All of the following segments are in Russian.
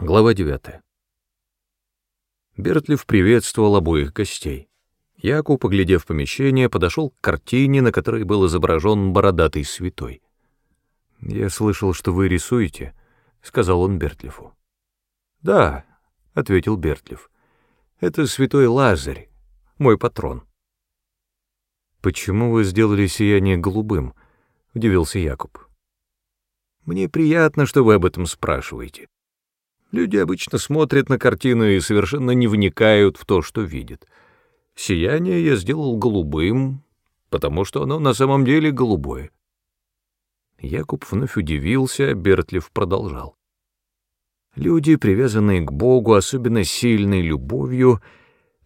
Глава 9. Бертлиф приветствовал обоих гостей. Якуб, поглядев помещение, подошел к картине, на которой был изображен бородатый святой. «Я слышал, что вы рисуете», — сказал он Бертлифу. «Да», — ответил Бертлиф, — «это святой Лазарь, мой патрон». «Почему вы сделали сияние голубым?» — удивился Якуб. «Мне приятно, что вы об этом спрашиваете. Люди обычно смотрят на картину и совершенно не вникают в то, что видят. Сияние я сделал голубым, потому что оно на самом деле голубое. Якуб вновь удивился, а Бертлев продолжал. Люди, привязанные к Богу особенно сильной любовью,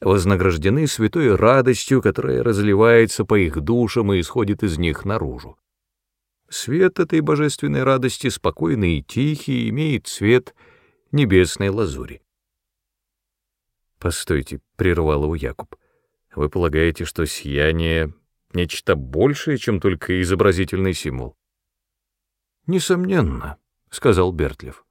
вознаграждены святой радостью, которая разливается по их душам и исходит из них наружу. Свет этой божественной радости, спокойный и тихий, имеет цвет — небесной лазури. «Постойте», — прервал его Якуб, — «вы полагаете, что сияние — нечто большее, чем только изобразительный символ?» «Несомненно», — сказал Бертлев.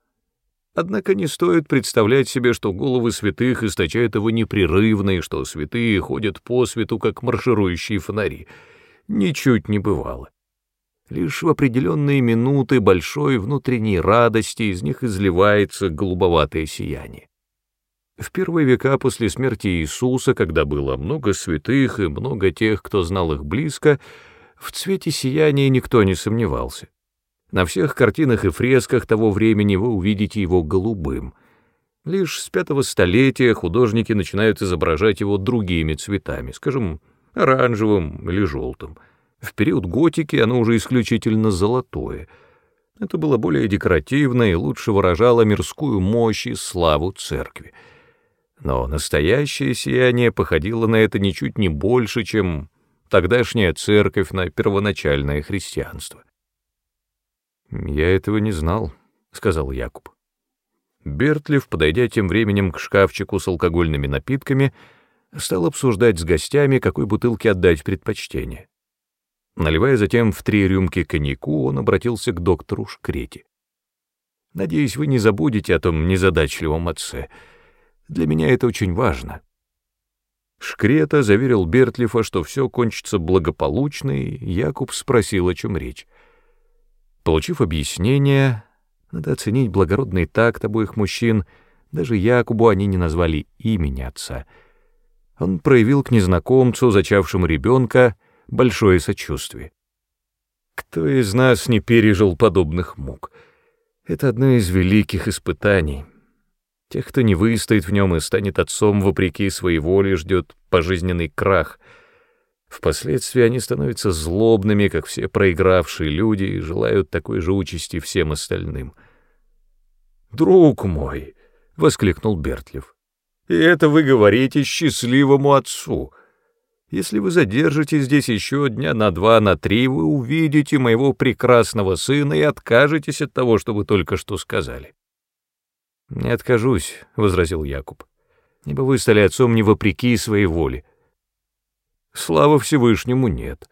«Однако не стоит представлять себе, что головы святых источают его непрерывно, и что святые ходят по свету, как марширующие фонари. Ничуть не бывало. Лишь в определенные минуты большой внутренней радости из них изливается голубоватое сияние. В первые века после смерти Иисуса, когда было много святых и много тех, кто знал их близко, в цвете сияния никто не сомневался. На всех картинах и фресках того времени вы увидите его голубым. Лишь с пятого столетия художники начинают изображать его другими цветами, скажем, оранжевым или желтым — в период готики оно уже исключительно золотое. Это было более декоративно и лучше выражало мирскую мощь и славу церкви. Но настоящее сияние походило на это ничуть не больше, чем тогдашняя церковь на первоначальное христианство. «Я этого не знал», — сказал Якуб. Бертлиф, подойдя тем временем к шкафчику с алкогольными напитками, стал обсуждать с гостями, какой бутылке отдать предпочтение. Наливая затем в три рюмки коньяку, он обратился к доктору Шкрете. «Надеюсь, вы не забудете о том незадачливом отце. Для меня это очень важно». Шкрета заверил Бертлифа, что все кончится благополучно, и Якуб спросил, о чем речь. Получив объяснение, надо оценить благородный такт обоих мужчин, даже Якубу они не назвали имени отца. Он проявил к незнакомцу, зачавшему ребенка, большое сочувствие. Кто из нас не пережил подобных мук? Это одно из великих испытаний. Тех, кто не выстоит в нем и станет отцом вопреки своей воле, ждет пожизненный крах. Впоследствии они становятся злобными, как все проигравшие люди, и желают такой же участи всем остальным. «Друг мой!» — воскликнул Бертлев. «И это вы говорите счастливому отцу!» Если вы задержитесь здесь еще дня на два, на три, вы увидите моего прекрасного сына и откажетесь от того, что вы только что сказали. «Не откажусь», — возразил Якуб, — «ибо вы стали отцом не вопреки своей воле». «Слава Всевышнему нет.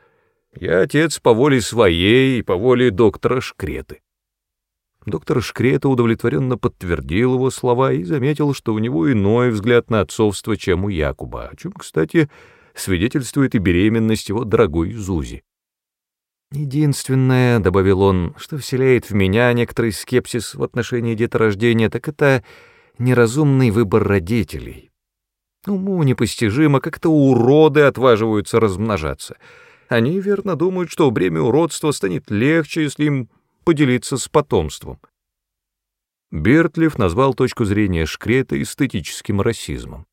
Я отец по воле своей и по воле доктора Шкреты». Доктор Шкрета удовлетворенно подтвердил его слова и заметил, что у него иной взгляд на отцовство, чем у Якуба, о чем, кстати, свидетельствует и беременность его дорогой Зузи. Единственное, — добавил он, — что вселяет в меня некоторый скепсис в отношении деторождения, так это неразумный выбор родителей. Уму непостижимо, как-то уроды отваживаются размножаться. Они верно думают, что бремя уродства станет легче, если им поделиться с потомством. Бертлиф назвал точку зрения Шкрета эстетическим расизмом.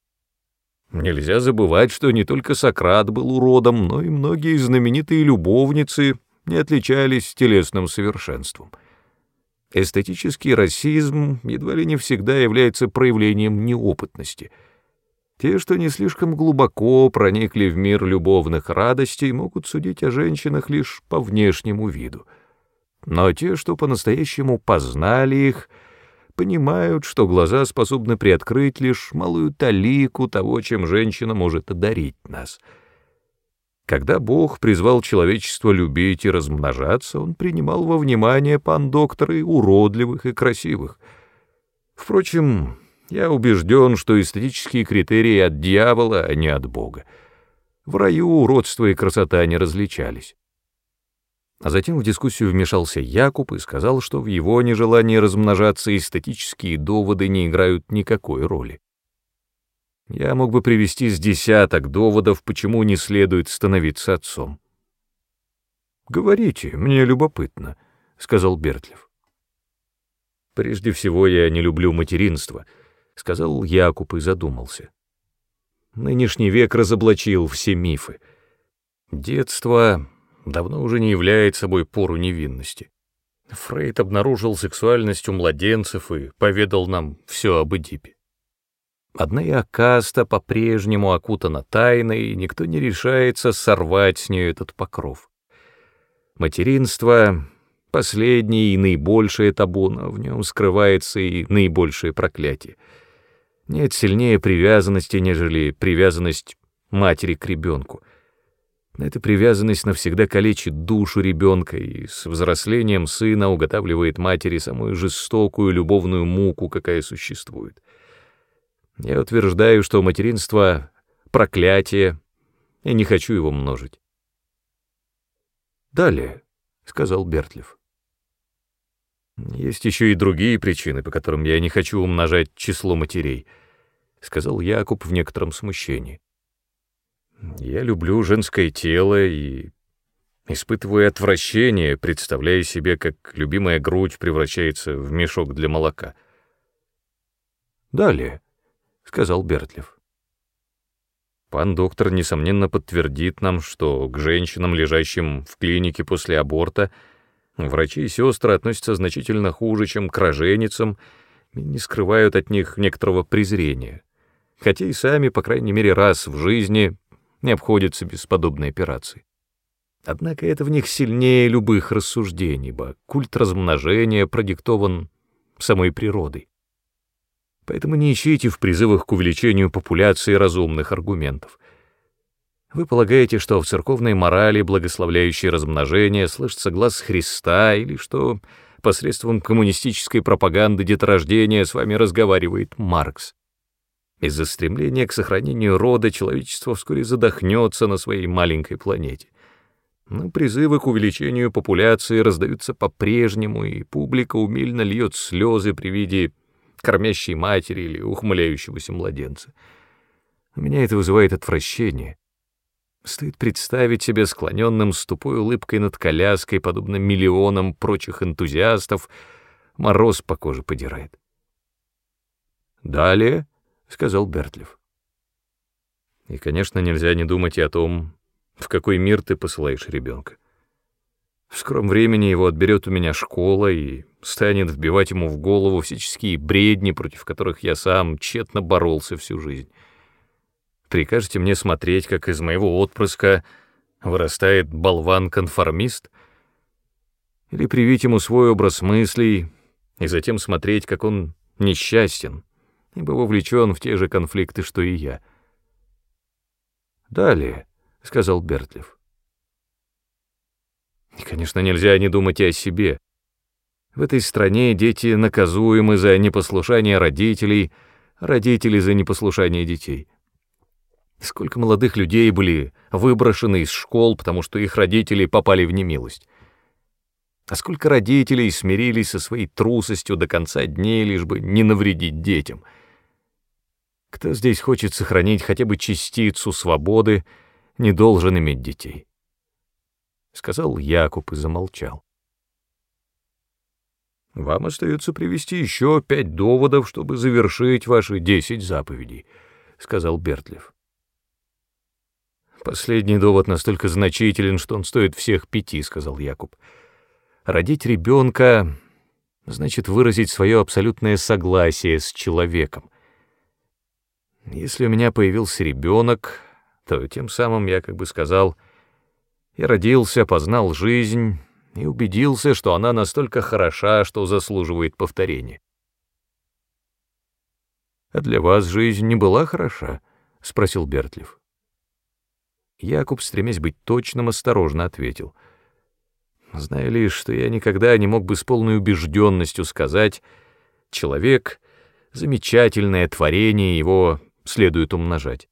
Нельзя забывать, что не только Сократ был уродом, но и многие знаменитые любовницы не отличались телесным совершенством. Эстетический расизм едва ли не всегда является проявлением неопытности. Те, что не слишком глубоко проникли в мир любовных радостей, могут судить о женщинах лишь по внешнему виду. Но те, что по-настоящему познали их — понимают, что глаза способны приоткрыть лишь малую талику того, чем женщина может одарить нас. Когда Бог призвал человечество любить и размножаться, он принимал во внимание пан доктора и уродливых, и красивых. Впрочем, я убежден, что эстетические критерии от дьявола, а не от Бога. В раю уродство и красота не различались. А затем в дискуссию вмешался Якуб и сказал, что в его нежелании размножаться эстетические доводы не играют никакой роли. Я мог бы привести с десяток доводов, почему не следует становиться отцом. «Говорите, мне любопытно», — сказал Бертлев. «Прежде всего, я не люблю материнство», — сказал Якуб и задумался. Нынешний век разоблачил все мифы. Детство давно уже не является собой пору невинности. Фрейд обнаружил сексуальность у младенцев и поведал нам все об Эдипе. Одна и Акаста по-прежнему окутана тайной, и никто не решается сорвать с нее этот покров. Материнство — последнее и наибольшее табу, но в нем скрывается и наибольшее проклятие. Нет сильнее привязанности, нежели привязанность матери к ребенку. Эта привязанность навсегда калечит душу ребенка и с взрослением сына уготавливает матери самую жестокую любовную муку, какая существует. Я утверждаю, что материнство — проклятие, и не хочу его множить. «Далее», — сказал Бертлев. «Есть еще и другие причины, по которым я не хочу умножать число матерей», — сказал Якуб в некотором смущении. «Я люблю женское тело и испытываю отвращение, представляя себе, как любимая грудь превращается в мешок для молока». «Далее», — сказал Бертлев. Пан доктор, несомненно, подтвердит нам, что к женщинам, лежащим в клинике после аборта, врачи и сестры относятся значительно хуже, чем к роженицам, и не скрывают от них некоторого презрения, хотя и сами, по крайней мере, раз в жизни не обходятся без подобной операции. Однако это в них сильнее любых рассуждений, ибо культ размножения продиктован самой природой. Поэтому не ищите в призывах к увеличению популяции разумных аргументов. Вы полагаете, что в церковной морали, благословляющей размножение, слышится глаз Христа, или что посредством коммунистической пропаганды деторождения с вами разговаривает Маркс. Из-за стремления к сохранению рода человечество вскоре задохнется на своей маленькой планете. Но призывы к увеличению популяции раздаются по-прежнему, и публика умильно льет слезы при виде кормящей матери или ухмыляющегося младенца. У меня это вызывает отвращение. Стоит представить себя склоненным с тупой улыбкой над коляской, подобно миллионам прочих энтузиастов, мороз по коже подирает. «Далее», — сказал Бертлев. «И, конечно, нельзя не думать и о том, в какой мир ты посылаешь ребенка. В скором времени его отберет у меня школа и станет вбивать ему в голову всяческие бредни, против которых я сам тщетно боролся всю жизнь. Прикажете мне смотреть, как из моего отпрыска вырастает болван-конформист? Или привить ему свой образ мыслей и затем смотреть, как он несчастен, ибо вовлечен в те же конфликты, что и я? «Далее», — сказал Бертлев. И, конечно, нельзя не думать и о себе. В этой стране дети наказуемы за непослушание родителей, родители за непослушание детей. Сколько молодых людей были выброшены из школ, потому что их родители попали в немилость. А сколько родителей смирились со своей трусостью до конца дней, лишь бы не навредить детям. Кто здесь хочет сохранить хотя бы частицу свободы, не должен иметь детей сказал Якуб и замолчал. Вам остается привести еще пять доводов, чтобы завершить ваши десять заповедей, сказал Бертлев. Последний довод настолько значителен, что он стоит всех пяти, сказал Якуб. Родить ребенка значит выразить свое абсолютное согласие с человеком. Если у меня появился ребенок, то тем самым я как бы сказал — я родился, познал жизнь и убедился, что она настолько хороша, что заслуживает повторения. «А для вас жизнь не была хороша?» — спросил Бертлев. Якуб, стремясь быть точным, осторожно ответил. «Зная лишь, что я никогда не мог бы с полной убежденностью сказать, человек Замечательное творение, его следует умножать.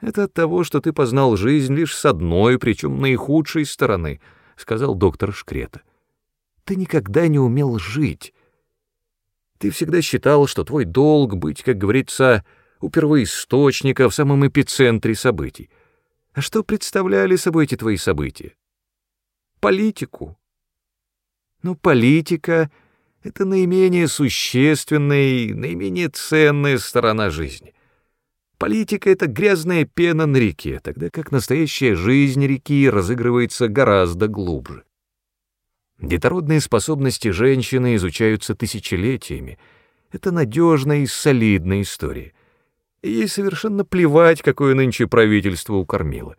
«Это от того, что ты познал жизнь лишь с одной, причем наихудшей стороны», — сказал доктор Шкрета. «Ты никогда не умел жить. Ты всегда считал, что твой долг — быть, как говорится, у первоисточника, в самом эпицентре событий. А что представляли собой эти твои события? Политику. Но политика — это наименее существенная и наименее ценная сторона жизни. Политика — это грязная пена на реке, тогда как настоящая жизнь реки разыгрывается гораздо глубже. Детородные способности женщины изучаются тысячелетиями. Это надежная и солидная история. Ей совершенно плевать, какое нынче правительство укормило.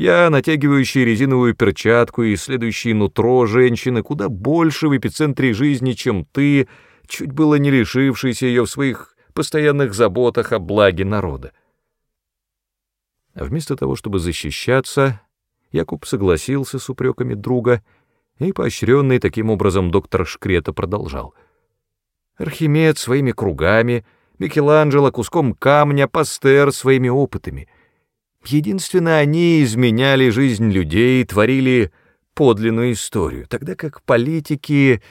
Я, натягивающий резиновую перчатку и исследующий нутро женщины, куда больше в эпицентре жизни, чем ты, чуть было не лишившийся ее в своих постоянных заботах о благе народа. Вместо того, чтобы защищаться, Якуб согласился с упреками друга, и, поощренный таким образом, доктор Шкрета продолжал. Архимед своими кругами, Микеланджело куском камня, Пастер своими опытами. Единственно они изменяли жизнь людей, творили подлинную историю, тогда как политики...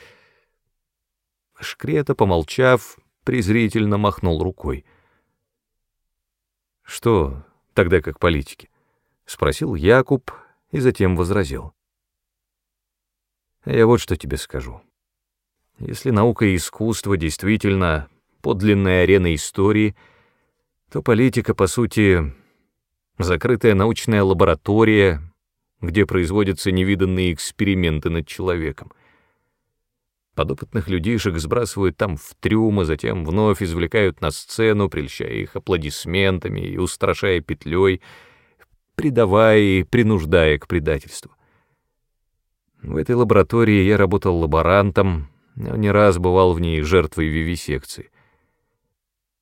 Шкрета, помолчав, презрительно махнул рукой. «Что тогда как политики?» — спросил Якуб и затем возразил. «Я вот что тебе скажу. Если наука и искусство действительно подлинная арена истории, то политика, по сути, закрытая научная лаборатория, где производятся невиданные эксперименты над человеком. Подопытных людишек сбрасывают там в трюм, а затем вновь извлекают на сцену, прельщая их аплодисментами и устрашая петлей, предавая и принуждая к предательству. В этой лаборатории я работал лаборантом, но не раз бывал в ней жертвой вивисекции.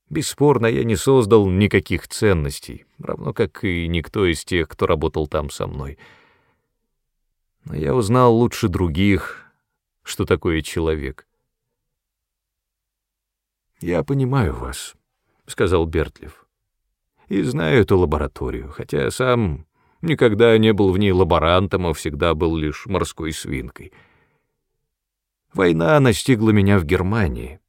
Бесспорно, я не создал никаких ценностей, равно как и никто из тех, кто работал там со мной. Но я узнал лучше других — что такое человек. «Я понимаю вас», — сказал Бертлев, — «и знаю эту лабораторию, хотя сам никогда не был в ней лаборантом, а всегда был лишь морской свинкой. Война настигла меня в Германии.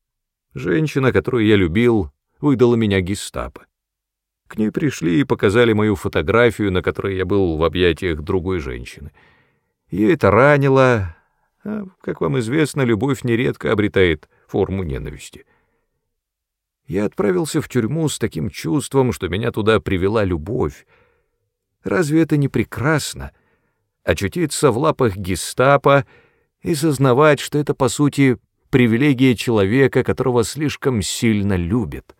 Женщина, которую я любил, выдала меня гестапо. К ней пришли и показали мою фотографию, на которой я был в объятиях другой женщины. Ее это ранило, а, как вам известно, любовь нередко обретает форму ненависти. Я отправился в тюрьму с таким чувством, что меня туда привела любовь. Разве это не прекрасно? Очутиться в лапах гестапо и сознавать, что это, по сути, привилегия человека, которого слишком сильно любят.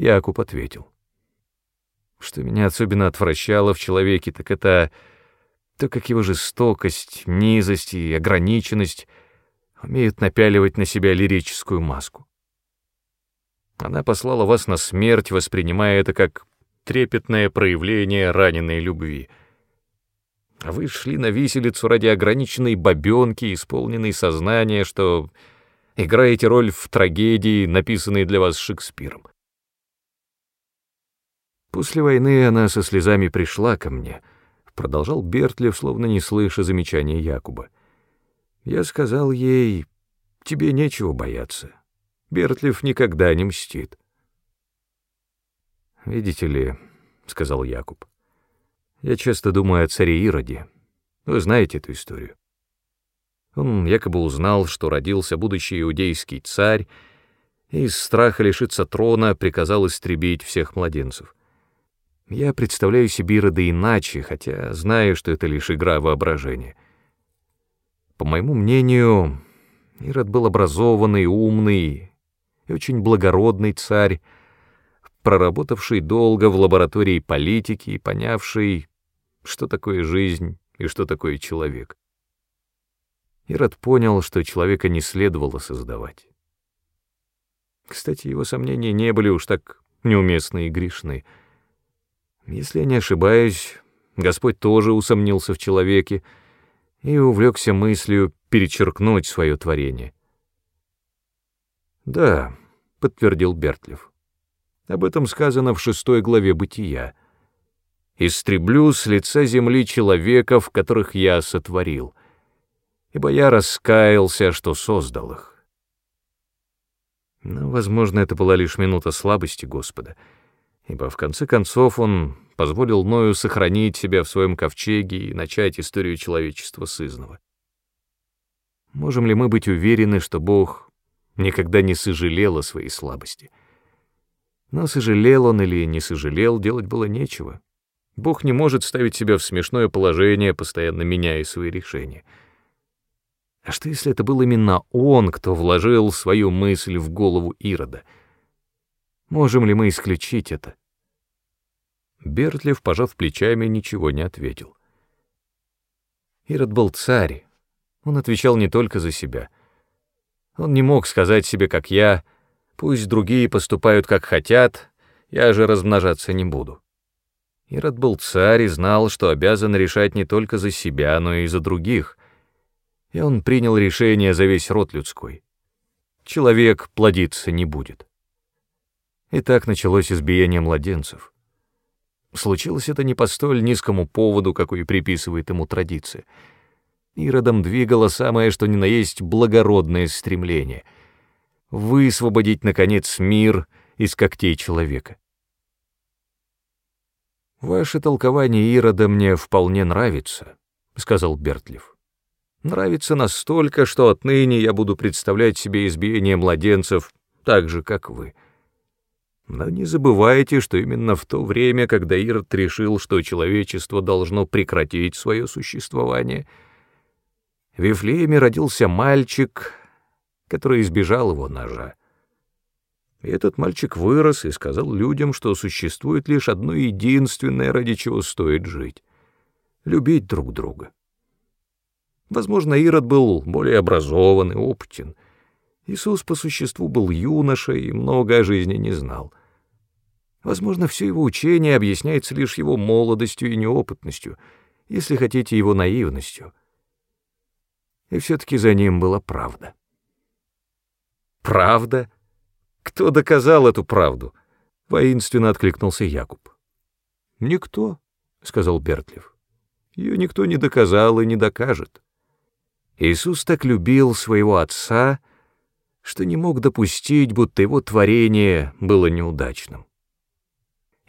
Якуб ответил. Что меня особенно отвращало в человеке, так это то, как его жестокость, низость и ограниченность умеют напяливать на себя лирическую маску. Она послала вас на смерть, воспринимая это как трепетное проявление раненой любви. А вы шли на виселицу ради ограниченной бабенки, исполненной сознания, что играете роль в трагедии, написанной для вас Шекспиром. После войны она со слезами пришла ко мне — продолжал Бертлев, словно не слыша замечания Якуба. Я сказал ей, тебе нечего бояться. Бертлев никогда не мстит. Видите ли, сказал Якуб, я часто думаю о царе Ироде. Вы знаете эту историю. Он якобы узнал, что родился будущий иудейский царь, и из страха лишиться трона приказал истребить всех младенцев. Я представляю себе Ирода иначе, хотя знаю, что это лишь игра воображения. По моему мнению, Ирод был образованный, умный и очень благородный царь, проработавший долго в лаборатории политики и понявший, что такое жизнь и что такое человек. Ирод понял, что человека не следовало создавать. Кстати, его сомнения не были уж так неуместны и грешны — если я не ошибаюсь, Господь тоже усомнился в человеке и увлекся мыслью перечеркнуть свое творение. «Да», — подтвердил Бертлев. «Об этом сказано в шестой главе «Бытия». «Истреблю с лица земли человеков, которых я сотворил, ибо я раскаялся, что создал их». Но, возможно, это была лишь минута слабости Господа, ибо в конце концов он позволил Ною сохранить себя в своем ковчеге и начать историю человечества с изного. Можем ли мы быть уверены, что Бог никогда не сожалел о своей слабости? Но сожалел он или не сожалел, делать было нечего. Бог не может ставить себя в смешное положение, постоянно меняя свои решения — а что, если это был именно он, кто вложил свою мысль в голову Ирода? Можем ли мы исключить это? Бертлев, пожав плечами, ничего не ответил. Ирод был царь. Он отвечал не только за себя. Он не мог сказать себе, как я, пусть другие поступают, как хотят, я же размножаться не буду. Ирод был царь и знал, что обязан решать не только за себя, но и за других и он принял решение за весь род людской. Человек плодиться не будет. И так началось избиение младенцев. Случилось это не по столь низкому поводу, какой приписывает ему традиция. Иродом двигало самое, что ни на есть, благородное стремление — высвободить, наконец, мир из когтей человека. «Ваше толкование Ирода мне вполне нравится», — сказал Бертлев нравится настолько, что отныне я буду представлять себе избиение младенцев так же, как вы. Но не забывайте, что именно в то время, когда Ирод решил, что человечество должно прекратить свое существование, в Вифлееме родился мальчик, который избежал его ножа. И этот мальчик вырос и сказал людям, что существует лишь одно единственное, ради чего стоит жить — любить друг друга. Возможно, Ирод был более образован и опытен. Иисус по существу был юношей и много о жизни не знал. Возможно, все его учение объясняется лишь его молодостью и неопытностью, если хотите, его наивностью. И все-таки за ним была правда. «Правда? Кто доказал эту правду?» — воинственно откликнулся Якуб. «Никто», — сказал Бертлев. «Ее никто не доказал и не докажет». Иисус так любил своего Отца, что не мог допустить, будто его творение было неудачным.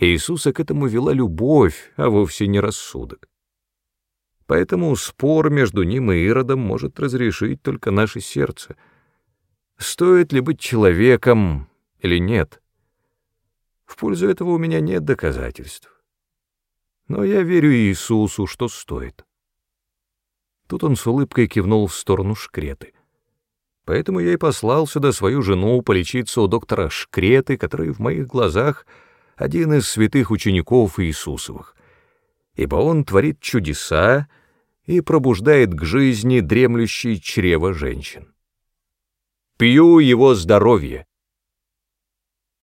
Иисуса к этому вела любовь, а вовсе не рассудок. Поэтому спор между ним и Иродом может разрешить только наше сердце. Стоит ли быть человеком или нет? В пользу этого у меня нет доказательств. Но я верю Иисусу, что стоит. Тут он с улыбкой кивнул в сторону Шкреты. Поэтому я и послал сюда свою жену полечиться у доктора Шкреты, который в моих глазах один из святых учеников Иисусовых, ибо он творит чудеса и пробуждает к жизни дремлющие чрево женщин. Пью его здоровье.